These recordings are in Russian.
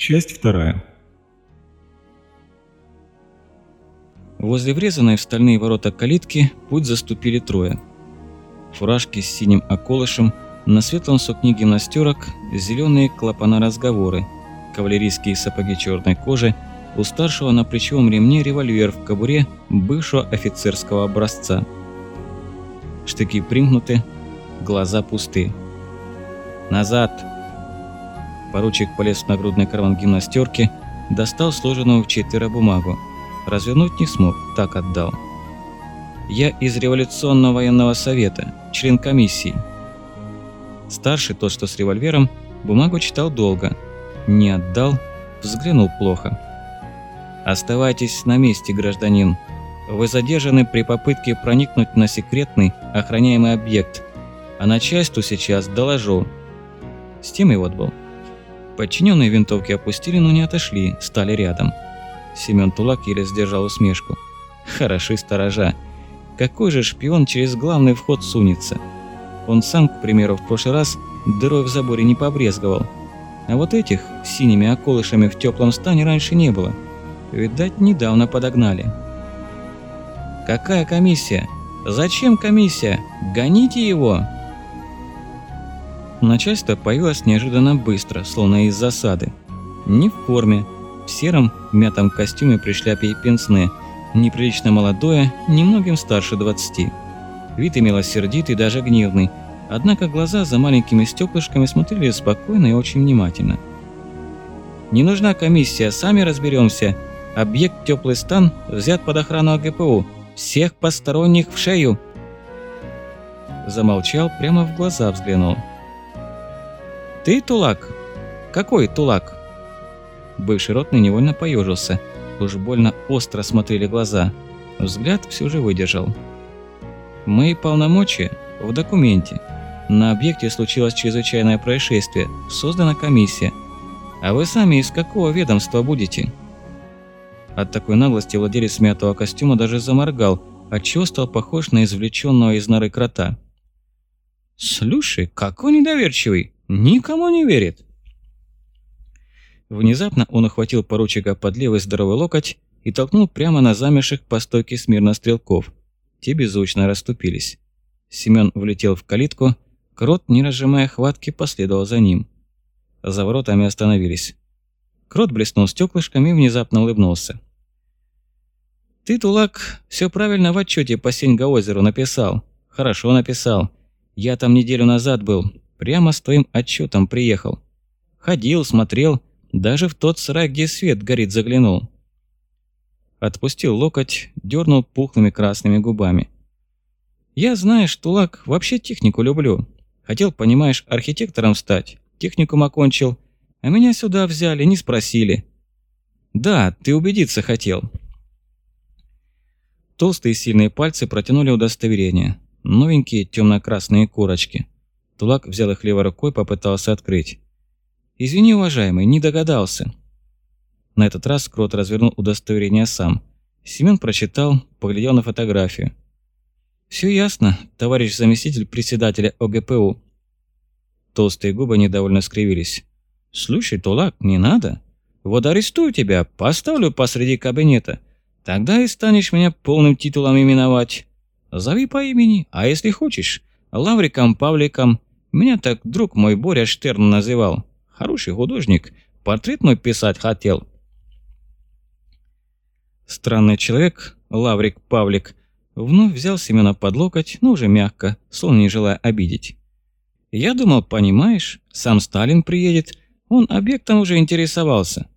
Часть вторая. Возле врезанной в стальные ворота калитки путь заступили трое. Фуражки с синим околышем, на светлом сукне гимнастерок зеленые клапана-разговоры, кавалерийские сапоги черной кожи, у старшего на плечевом ремне револьвер в кобуре бывшего офицерского образца. Штыки примкнуты, глаза пусты. «Назад!» Поручик полез в нагрудный карман гимнастерки, достал сложенную в четверо бумагу. Развернуть не смог, так отдал. «Я из революционного военного совета, член комиссии». Старший, тот, что с револьвером, бумагу читал долго. Не отдал, взглянул плохо. «Оставайтесь на месте, гражданин. Вы задержаны при попытке проникнуть на секретный охраняемый объект. А начальству сейчас доложу». С тем и вот был. Подчиненные винтовки опустили, но не отошли, стали рядом. Семён Тулак еле сдержал усмешку. Хороши сторожа. Какой же шпион через главный вход сунется? Он сам, к примеру, в прошлый раз дырой в заборе не побрезговал. А вот этих синими околышами в теплом стане раньше не было. Видать, недавно подогнали. «Какая комиссия? Зачем комиссия? Гоните его!» Начальство появилось неожиданно быстро, словно из засады. Не в форме, в сером мятом костюме при шляпе и пенсне, неприлично молодое, немногим старше 20. Вид имело сердитый, даже гневный, однако глаза за маленькими стеклышками смотрели спокойно и очень внимательно. «Не нужна комиссия, сами разберемся. Объект «Теплый стан» взят под охрану АГПУ. Всех посторонних в шею!» Замолчал, прямо в глаза взглянул. «Ты Тулак? Какой Тулак?» Бывший ротный невольно поежился. Уж больно остро смотрели глаза. Взгляд все же выдержал. «Мои полномочия в документе. На объекте случилось чрезвычайное происшествие. Создана комиссия. А вы сами из какого ведомства будете?» От такой наглости владелец мятого костюма даже заморгал, отчего стал похож на извлеченного из норы крота. «Слушай, какой недоверчивый! Никому не верит!» Внезапно он охватил поручика под левый здоровый локоть и толкнул прямо на замерших по стойке смирно стрелков. Те беззвучно расступились. Семён влетел в калитку, Крот, не разжимая хватки, последовал за ним. За воротами остановились. Крот блеснул стеклышками и внезапно улыбнулся. «Ты, Тулак, все правильно в отчете по Синьга-озеру написал. Хорошо написал. Я там неделю назад был, прямо с твоим отчетом приехал. Ходил, смотрел, даже в тот сарай, где свет горит, заглянул». Отпустил локоть, дернул пухлыми красными губами. «Я, знаешь, Тулак, вообще технику люблю. Хотел, понимаешь, архитектором стать. Техникум окончил. А меня сюда взяли, не спросили. Да, ты убедиться хотел. Толстые сильные пальцы протянули удостоверение. Новенькие темно-красные корочки. Тулак взял их левой рукой, попытался открыть. «Извини, уважаемый, не догадался». На этот раз Крот развернул удостоверение сам. Семен прочитал, поглядел на фотографию. «Все ясно, товарищ заместитель председателя ОГПУ». Толстые губы недовольно скривились. «Слушай, Тулак, не надо. Вот арестую тебя, поставлю посреди кабинета. Тогда и станешь меня полным титулом именовать. Зови по имени, а если хочешь, Лавриком Павликом. Меня так друг мой Боря Штерн называл. Хороший художник, портрет мой писать хотел». Странный человек, Лаврик Павлик, вновь взял Семена под локоть, но уже мягко, словно не желая обидеть. «Я думал, понимаешь, сам Сталин приедет, он объектом уже интересовался.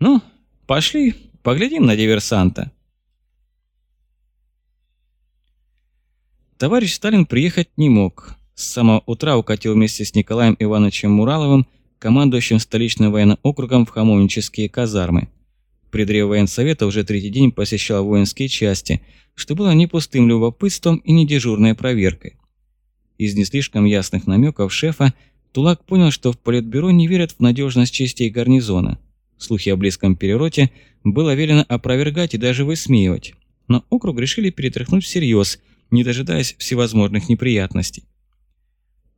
Ну, пошли, поглядим на диверсанта. Товарищ Сталин приехать не мог. С самого утра укатил вместе с Николаем Ивановичем Мураловым, командующим столичным военным округом в Хамовнические казармы. Предрев военсовета уже третий день посещал воинские части, что было не пустым любопытством и не дежурной проверкой. Из не слишком ясных намеков шефа Тулак понял, что в политбюро не верят в надежность частей гарнизона. Слухи о близком перероте было велено опровергать и даже высмеивать. Но округ решили перетряхнуть всерьез, не дожидаясь всевозможных неприятностей.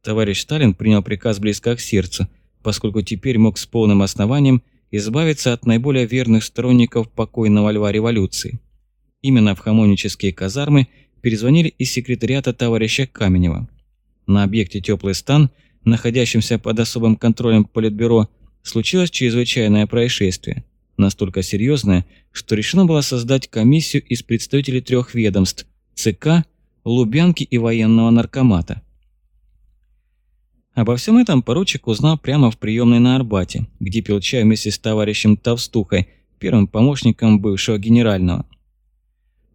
Товарищ Сталин принял приказ близко к сердцу, поскольку теперь мог с полным основанием избавиться от наиболее верных сторонников покойного льва революции. Именно в хамонические казармы перезвонили из секретариата товарища Каменева. На объекте «Теплый стан», находящемся под особым контролем Политбюро, случилось чрезвычайное происшествие. Настолько серьезное, что решено было создать комиссию из представителей трех ведомств – ЦК, Лубянки и военного наркомата. Обо всем этом поручик узнал прямо в приемной на Арбате, где пил чай вместе с товарищем Товстухой, первым помощником бывшего генерального.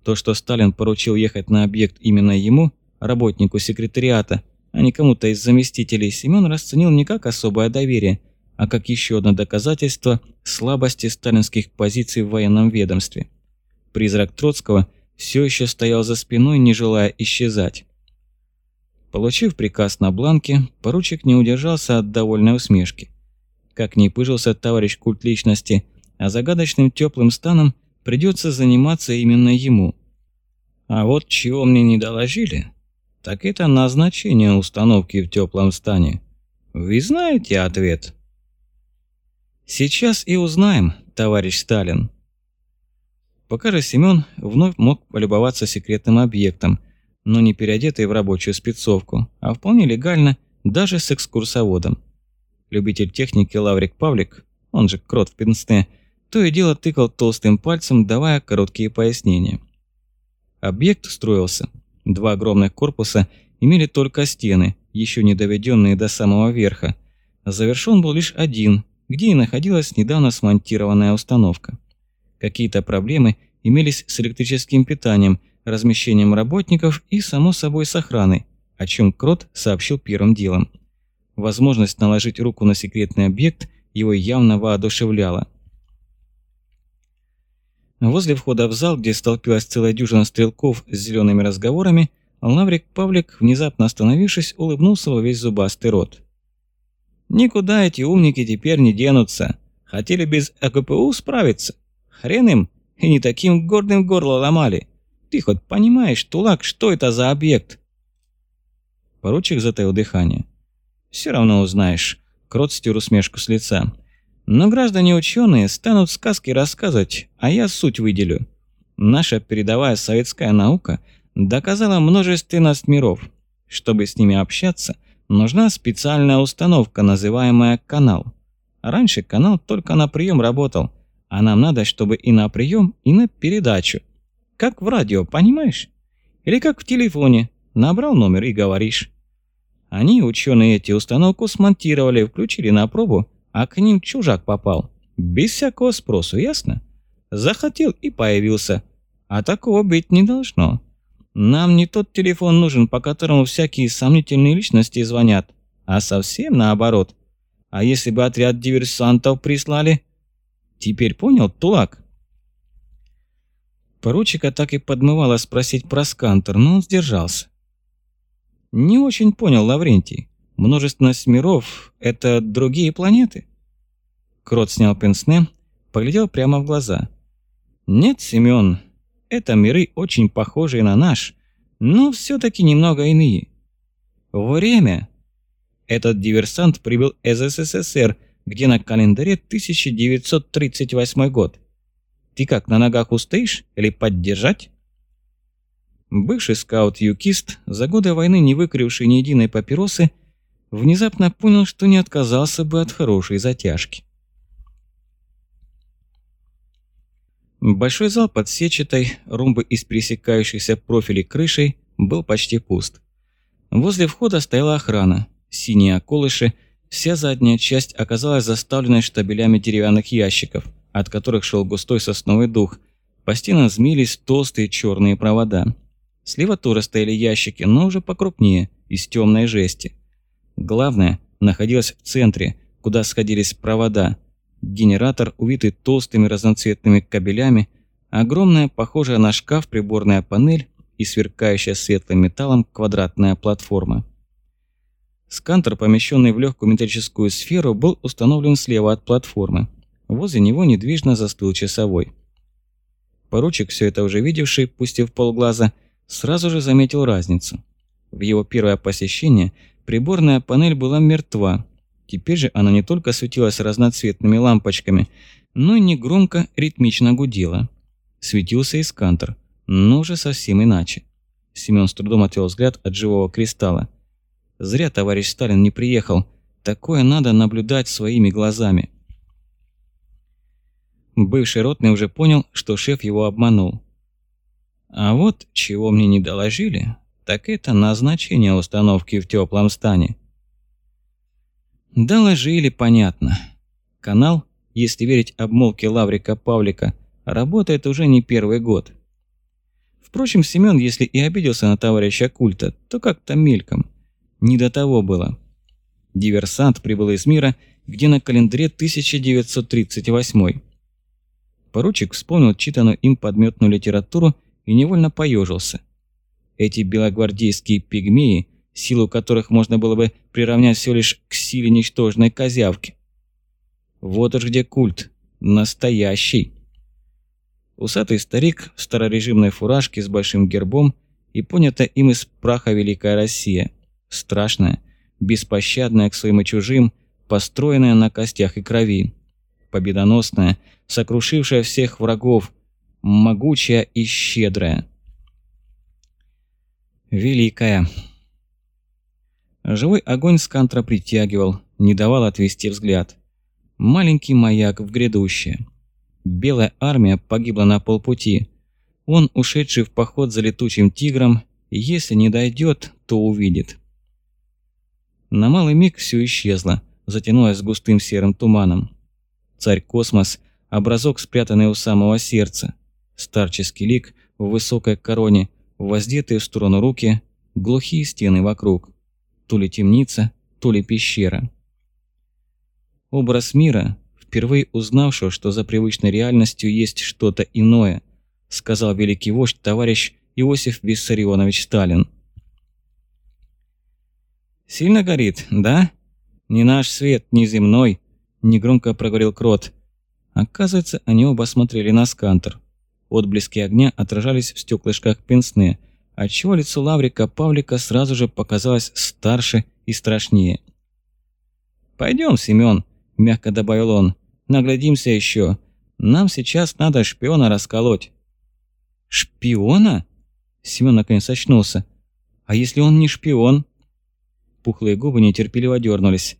То, что Сталин поручил ехать на объект именно ему, работнику секретариата, а не кому-то из заместителей, Семен расценил не как особое доверие, а как еще одно доказательство слабости сталинских позиций в военном ведомстве. Призрак Троцкого все еще стоял за спиной, не желая исчезать. Получив приказ на бланке, поручик не удержался от довольной усмешки. Как ни пыжился товарищ культ личности, а загадочным теплым станом придется заниматься именно ему. А вот чего мне не доложили, так это назначение установки в теплом стане. Вы знаете ответ? Сейчас и узнаем, товарищ Сталин. Пока же Семён вновь мог полюбоваться секретным объектом – но не переодетый в рабочую спецовку, а вполне легально, даже с экскурсоводом. Любитель техники Лаврик Павлик, он же Крот в Пенсне, то и дело тыкал толстым пальцем, давая короткие пояснения. Объект строился. Два огромных корпуса имели только стены, еще не доведенные до самого верха. Завершен был лишь один, где и находилась недавно смонтированная установка. Какие-то проблемы имелись с электрическим питанием, размещением работников и, само собой, с охраной, о чем Крот сообщил первым делом. Возможность наложить руку на секретный объект его явно воодушевляла. Возле входа в зал, где столпилась целая дюжина стрелков с зелеными разговорами, Лаврик Павлик, внезапно остановившись, улыбнулся во весь зубастый рот. «Никуда эти умники теперь не денутся. Хотели без АКПУ справиться. Хрен им, и не таким гордым горло ломали. Ты хоть понимаешь, Тулак, что это за объект?» Поручик затаил дыхание. «Все равно узнаешь», — крот стер усмешку с лица. «Но граждане ученые станут сказки рассказывать, а я суть выделю. Наша передовая советская наука доказала множественность миров. Чтобы с ними общаться, нужна специальная установка, называемая канал. Раньше канал только на прием работал, а нам надо, чтобы и на прием, и на передачу. Как в радио, понимаешь? Или как в телефоне. Набрал номер и говоришь. Они, ученые, эти установку смонтировали, включили на пробу, а к ним чужак попал. Без всякого спросу, ясно? Захотел и появился. А такого быть не должно. Нам не тот телефон нужен, по которому всякие сомнительные личности звонят, а совсем наоборот. А если бы отряд диверсантов прислали? Теперь понял, Тулак? Поручика так и подмывало спросить про скантер, но он сдержался. «Не очень понял, Лаврентий. Множественность миров – это другие планеты?» Крот снял пенсне, поглядел прямо в глаза. «Нет, Семён, это миры очень похожие на наш, но все таки немного иные. Время. Этот диверсант прибыл из СССР, где на календаре 1938 год. Ты как, на ногах устоишь или поддержать?» Бывший скаут-юкист, за годы войны не выкуривший ни единой папиросы, внезапно понял, что не отказался бы от хорошей затяжки. Большой зал под сетчатой, румбы из пересекающихся профилей крышей был почти пуст. Возле входа стояла охрана, синие околыши, вся задняя часть оказалась заставленной штабелями деревянных ящиков – от которых шел густой сосновый дух. По стенам змеились толстые черные провода. Слева тоже стояли ящики, но уже покрупнее, из темной жести. Главное находилось в центре, куда сходились провода. Генератор, увитый толстыми разноцветными кабелями, огромная, похожая на шкаф приборная панель и сверкающая светлым металлом квадратная платформа. Скантер, помещенный в легкую металлическую сферу, был установлен слева от платформы. Возле него недвижно застыл часовой. Поручик, все это уже видевший, пустив полглаза, сразу же заметил разницу. В его первое посещение приборная панель была мертва. Теперь же она не только светилась разноцветными лампочками, но и негромко, ритмично гудела. Светился и скантер, но уже совсем иначе. Семён с трудом отвел взгляд от живого кристалла. Зря товарищ Сталин не приехал. Такое надо наблюдать своими глазами. Бывший ротный уже понял, что шеф его обманул. А вот чего мне не доложили, так это назначение установки в теплом стане. Доложили, понятно. Канал, если верить обмолвке Лаврика Павлика, работает уже не первый год. Впрочем, Семён, если и обиделся на товарища культа, то как-то мельком. Не до того было. Диверсант прибыл из мира, где на календаре 1938. Поручик вспомнил читанную им подметную литературу и невольно поежился. Эти белогвардейские пигмеи, силу которых можно было бы приравнять всего лишь к силе ничтожной козявки. Вот уж где культ. Настоящий. Усатый старик в старорежимной фуражке с большим гербом и понята им из праха Великая Россия. Страшная, беспощадная к своим и чужим, построенная на костях и крови. Победоносная, сокрушившая всех врагов, могучая и щедрая. Великая. Живой огонь Скантра притягивал, не давал отвести взгляд. Маленький маяк в грядущее. Белая армия погибла на полпути. Он, ушедший в поход за летучим тигром, если не дойдет, то увидит. На малый миг все исчезло, затянулось густым серым туманом. Царь-космос, образок, спрятанный у самого сердца. Старческий лик в высокой короне, воздетые в сторону руки, глухие стены вокруг. То ли темница, то ли пещера. Образ мира, впервые узнавшего, что за привычной реальностью есть что-то иное, сказал великий вождь товарищ Иосиф Виссарионович Сталин. «Сильно горит, да? Не наш свет, не земной», – негромко проговорил Крот. Оказывается, они оба смотрели на скантер. Отблески огня отражались в стеклышках пенсне, отчего лицо Лаврика Павлика сразу же показалось старше и страшнее. «Пойдем, Семён», – мягко добавил он. Наглядимся еще. Нам сейчас надо шпиона расколоть». «Шпиона?» Семен наконец очнулся. «А если он не шпион?» Пухлые губы нетерпеливо дернулись.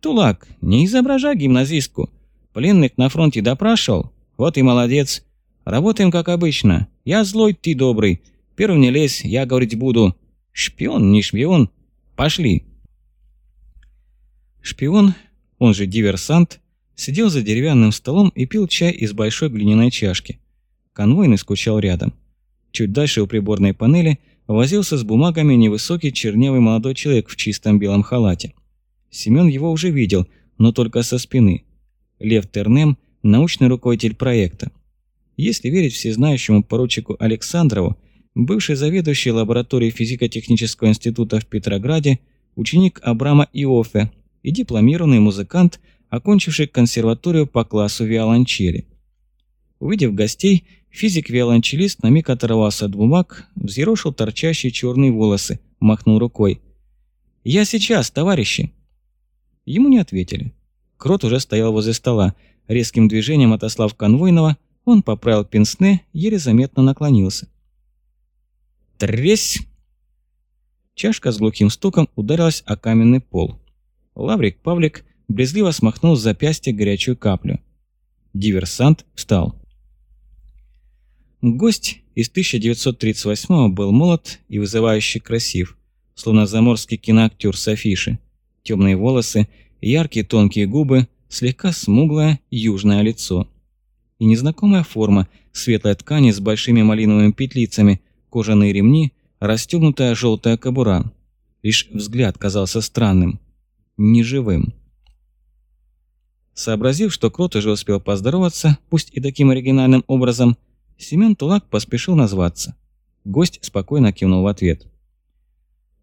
«Тулак, не изображай гимназистку. Пленных на фронте допрашивал? Вот и молодец. Работаем как обычно. Я злой, ты добрый. Первым не лезь, я говорить буду. Шпион, не шпион. Пошли». Шпион, он же диверсант, Сидел за деревянным столом и пил чай из большой глиняной чашки. Конвойный скучал рядом. Чуть дальше у приборной панели возился с бумагами невысокий чернявый молодой человек в чистом белом халате. Семён его уже видел, но только со спины. Лев Тернем – научный руководитель проекта. Если верить всезнающему поручику Александрову, бывший заведующий лабораторией физико-технического института в Петрограде, ученик Абрама Иофе и дипломированный музыкант – окончивший консерваторию по классу виолончели. Увидев гостей, физик-виолончелист на миг оторвался от бумаг, взъерошил торчащие черные волосы, махнул рукой. «Я сейчас, товарищи!» Ему не ответили. Крот уже стоял возле стола. Резким движением отослав конвойного, он поправил пенсне, еле заметно наклонился. «Тресь!» Чашка с глухим стуком ударилась о каменный пол. Лаврик Павлик брезгливо смахнул с запястья горячую каплю. Диверсант встал. Гость из 1938 был молод и вызывающе красив, словно заморский киноактер с афиши. Темные волосы, яркие тонкие губы, слегка смуглое южное лицо. И незнакомая форма, светлой ткани с большими малиновыми петлицами, кожаные ремни, расстегнутая желтая кобура. Лишь взгляд казался странным, неживым. Сообразив, что Крот уже успел поздороваться, пусть и таким оригинальным образом, Семен Тулак поспешил назваться. Гость спокойно кивнул в ответ.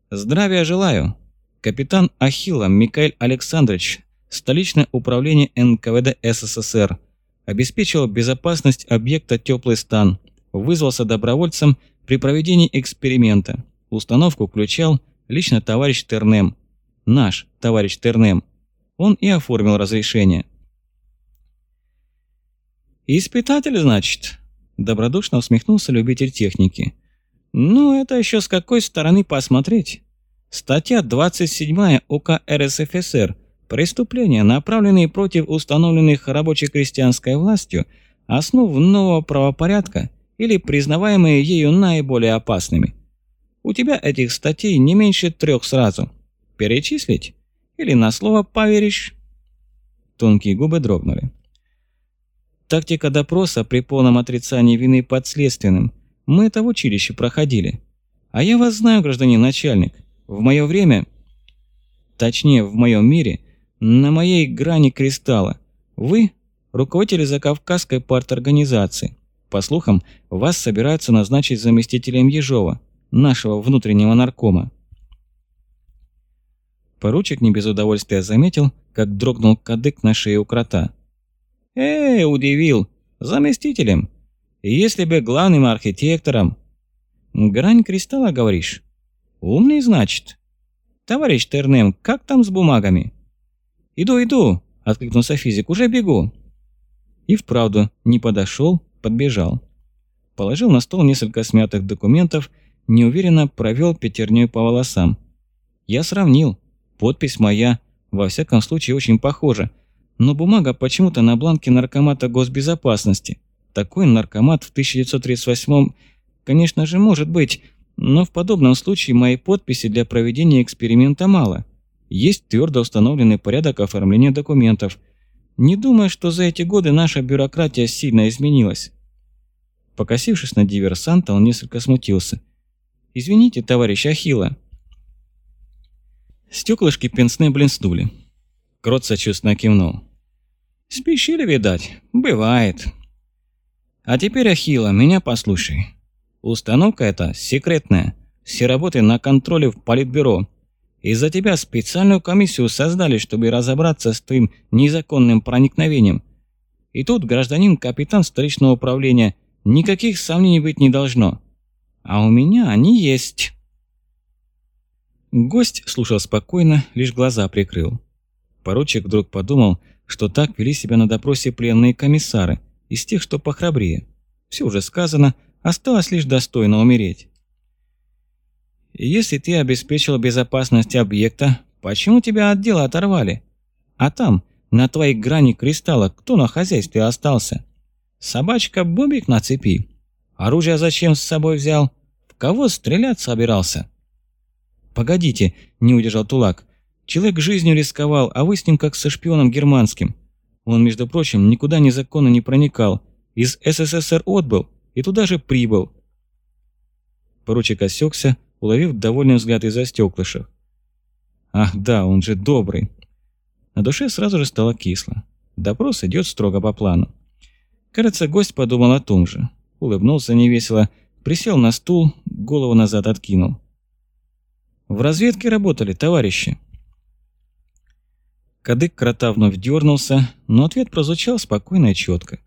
«Здравия желаю! Капитан Ахилла Микаэль Александрович, столичное управление НКВД СССР, обеспечил безопасность объекта «Теплый стан», вызвался добровольцем при проведении эксперимента. Установку включал лично товарищ Тернем. Наш товарищ Тернем. он и оформил разрешение. «Испытатель, значит?» – добродушно усмехнулся любитель техники. «Ну, это еще с какой стороны посмотреть. Статья 27 УК РСФСР «Преступления, направленные против установленных рабоче-крестьянской властью основ нового правопорядка или признаваемые ею наиболее опасными. У тебя этих статей не меньше трех сразу. Перечислить? Или на слово поверишь?» Тонкие губы дрогнули. Тактика допроса при полном отрицании вины подследственным. Мы это в училище проходили. А я вас знаю, гражданин начальник. В мое время, точнее, в моем мире, на моей грани кристалла, вы – руководитель Закавказской парторганизации. По слухам, вас собираются назначить заместителем Ежова, нашего внутреннего наркома. Поручик не без удовольствия заметил, как дрогнул кадык на шее у крота. «Эй, удивил! Заместителем! Если бы главным архитектором...» «Грань кристалла, говоришь?» «Умный, значит?» «Товарищ Тернем, как там с бумагами?» «Иду, иду!» – откликнулся физик. «Уже бегу!» И вправду не подошел, подбежал. Положил на стол несколько смятых документов, неуверенно провел пятерней по волосам. Я сравнил. Подпись моя, во всяком случае, очень похожа – но бумага почему-то на бланке наркомата госбезопасности. Такой наркомат в 1938 конечно же, может быть, но в подобном случае моей подписи для проведения эксперимента мало. Есть твердо установленный порядок оформления документов. Не думаю, что за эти годы наша бюрократия сильно изменилась. Покосившись на диверсанта, он несколько смутился. «Извините, товарищ Ахилла». Стеклышки пенсне блинснули. Крот сочувственно кивнул. Спешили, видать. Бывает. А теперь, Ахилла, меня послушай. Установка эта секретная. Все работы на контроле в политбюро. Из-за тебя специальную комиссию создали, чтобы разобраться с твоим незаконным проникновением. И тут гражданин-капитан столичного управления. Никаких сомнений быть не должно. А у меня они есть. Гость слушал спокойно, лишь глаза прикрыл. Поручик вдруг подумал, что так вели себя на допросе пленные комиссары, из тех, что похрабрее. Все уже сказано, осталось лишь достойно умереть. Если ты обеспечил безопасность объекта, почему тебя от дела оторвали? А там, на твоей грани кристалла, кто на хозяйстве остался? Собачка Бобик на цепи. Оружие зачем с собой взял? В кого стрелять собирался? Погодите, не удержал Тулак. Человек жизнью рисковал, а вы с ним как со шпионом германским. Он, между прочим, никуда незаконно не проникал. Из СССР отбыл и туда же прибыл. Поручик осекся, уловив довольный взгляд из-за стеклышев. Ах да, он же добрый. На душе сразу же стало кисло. Допрос идет строго по плану. Кажется, гость подумал о том же. Улыбнулся невесело, присел на стул, голову назад откинул. «В разведке работали, товарищи», Кадык крота вновь дернулся, но ответ прозвучал спокойно и четко.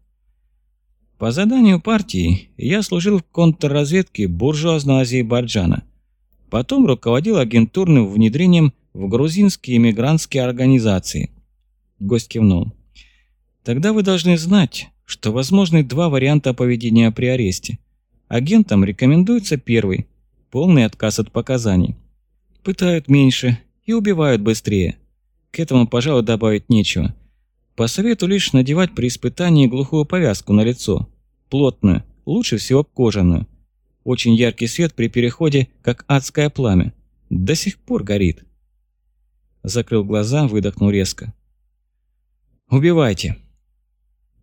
По заданию партии я служил в контрразведке буржуазного Азербайджана. Потом руководил агентурным внедрением в грузинские эмигрантские организации. Гость кивнул. Тогда вы должны знать, что возможны два варианта поведения при аресте. Агентам рекомендуется первый – полный отказ от показаний. Пытают меньше и убивают быстрее – к этому, пожалуй, добавить нечего. Посоветую лишь надевать при испытании глухую повязку на лицо. Плотную, лучше всего кожаную. Очень яркий свет при переходе, как адское пламя. До сих пор горит. Закрыл глаза, выдохнул резко. «Убивайте!»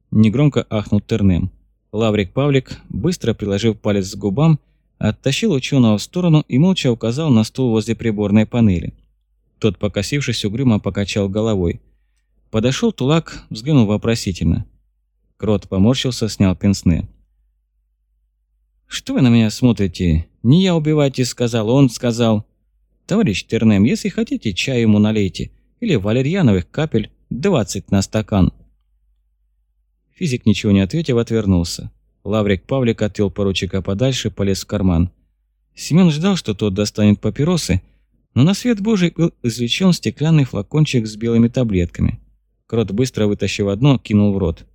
Негромко ахнул Тернем. Лаврик Павлик, быстро приложив палец к губам, оттащил ученого в сторону и молча указал на стул возле приборной панели. Тот, покосившись угрюмо, покачал головой. Подошел Тулак, взглянул вопросительно. Крот поморщился, снял пенсны. «Что вы на меня смотрите? Не я убивайте, сказал, он сказал. Товарищ Тернем, если хотите, чай ему налейте. Или валерьяновых капель, 20 на стакан». Физик, ничего не ответив, отвернулся. Лаврик Павлик отвел поручика подальше, полез в карман. Семен ждал, что тот достанет папиросы, Но на свет божий был извлечен стеклянный флакончик с белыми таблетками. Крот быстро вытащив одно, кинул в рот.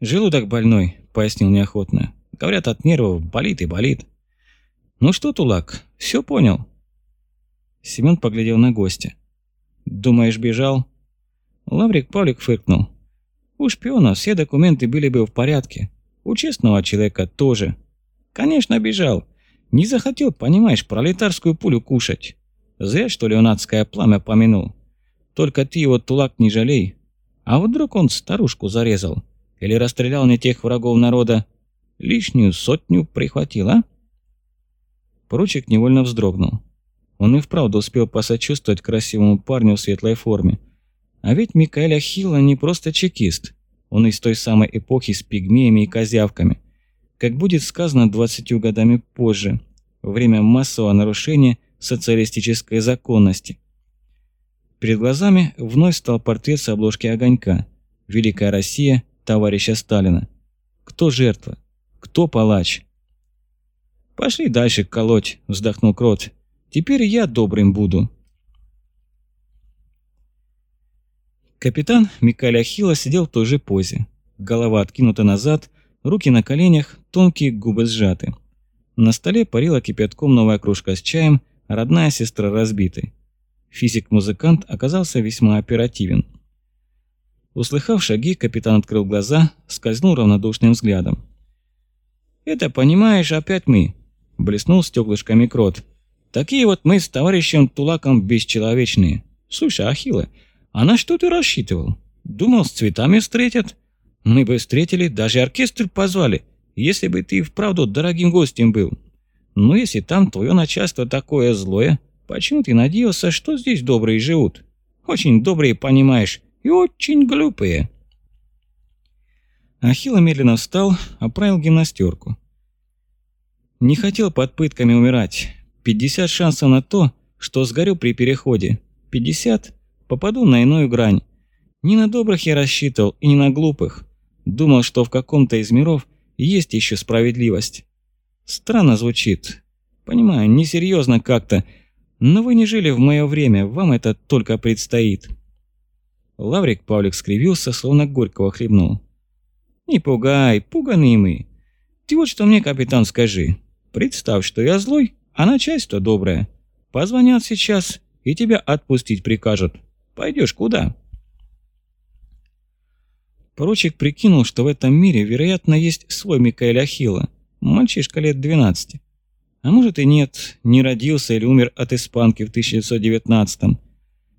«Желудок больной», — пояснил неохотно. «Говорят, от нервов болит и болит». «Ну что, Тулак, все понял?» Семен поглядел на гостя. «Думаешь, бежал?» Лаврик Павлик фыркнул. «У шпиона все документы были бы в порядке. У честного человека тоже. Конечно, бежал. Не захотел, понимаешь, пролетарскую пулю кушать. Зря, что ли, он адское пламя помянул. Только ты его, Тулак, не жалей. А вдруг он старушку зарезал? Или расстрелял не тех врагов народа? Лишнюю сотню прихватил, а?» Поручик невольно вздрогнул. Он и вправду успел посочувствовать красивому парню в светлой форме. А ведь Микаэль Ахилла не просто чекист. Он из той самой эпохи с пигмеями и козявками. Как будет сказано двадцатью годами позже, время массового нарушения социалистической законности. Перед глазами вновь стал портрет с обложки огонька. Великая Россия товарища Сталина. Кто жертва? Кто палач? «Пошли дальше колоть», – вздохнул Крот. «Теперь я добрым буду». Капитан Микаля Хила сидел в той же позе. Голова откинута назад, руки на коленях, тонкие губы сжаты. На столе парила кипятком новая кружка с чаем, родная сестра разбитой. Физик-музыкант оказался весьма оперативен. Услыхав шаги, капитан открыл глаза, скользнул равнодушным взглядом. «Это, понимаешь, опять мы», – блеснул стеклышками крот. «Такие вот мы с товарищем Тулаком бесчеловечные. Слушай, Ахилла, а на что ты рассчитывал? Думал, с цветами встретят? Мы бы встретили, даже оркестр позвали, если бы ты вправду дорогим гостем был. Но если там твое начальство такое злое, почему ты надеялся, что здесь добрые живут? Очень добрые, понимаешь, и очень глупые». Ахилла медленно встал, оправил гимнастерку. Не хотел под пытками умирать. 50 шансов на то, что сгорю при переходе. 50 попаду на иную грань. Не на добрых я рассчитывал и не на глупых. Думал, что в каком-то из миров есть еще справедливость. Странно звучит. Понимаю, несерьезно как-то. Но вы не жили в мое время, вам это только предстоит. Лаврик Павлик скривился, словно горького хлебнул. «Не пугай, пуганые мы. Ты вот что мне, капитан, скажи. Представь, что я злой, а начальство доброе. Позвонят сейчас и тебя отпустить прикажут. Пойдешь куда?» Поручик прикинул, что в этом мире, вероятно, есть свой Микаэль Ахилла, мальчишка лет 12. А может и нет, не родился или умер от испанки в 1919-м.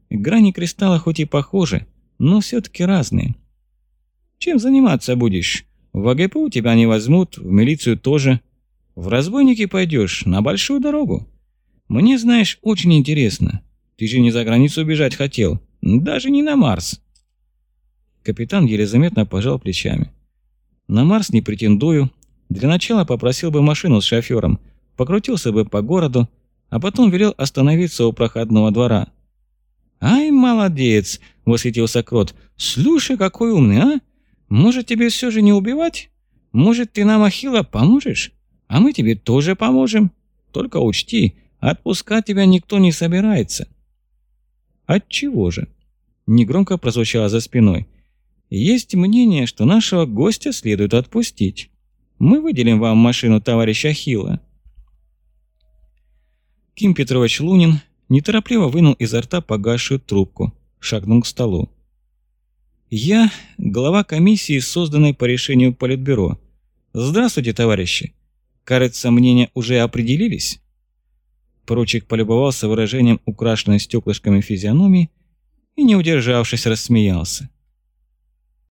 Грани кристалла хоть и похожи, но все таки разные. Чем заниматься будешь? В АГП у тебя не возьмут, в милицию тоже. В разбойники пойдешь на большую дорогу. Мне, знаешь, очень интересно. Ты же не за границу бежать хотел. Даже не на Марс. Капитан еле заметно пожал плечами. На Марс не претендую. Для начала попросил бы машину с шофёром, покрутился бы по городу, а потом велел остановиться у проходного двора. «Ай, молодец!» – восхитился Крот. «Слушай, какой умный, а? Может, тебе все же не убивать? Может, ты нам, Ахилла, поможешь? А мы тебе тоже поможем. Только учти, отпускать тебя никто не собирается». Отчего же? Негромко прозвучало за спиной. Есть мнение, что нашего гостя следует отпустить. Мы выделим вам машину товарища Хила. Ким Петрович Лунин неторопливо вынул изо рта погасшую трубку, шагнул к столу. «Я глава комиссии, созданной по решению Политбюро. Здравствуйте, товарищи. Кажется, мнения уже определились?» Поручик полюбовался выражением украшенной стеклышками физиономии и, не удержавшись, рассмеялся.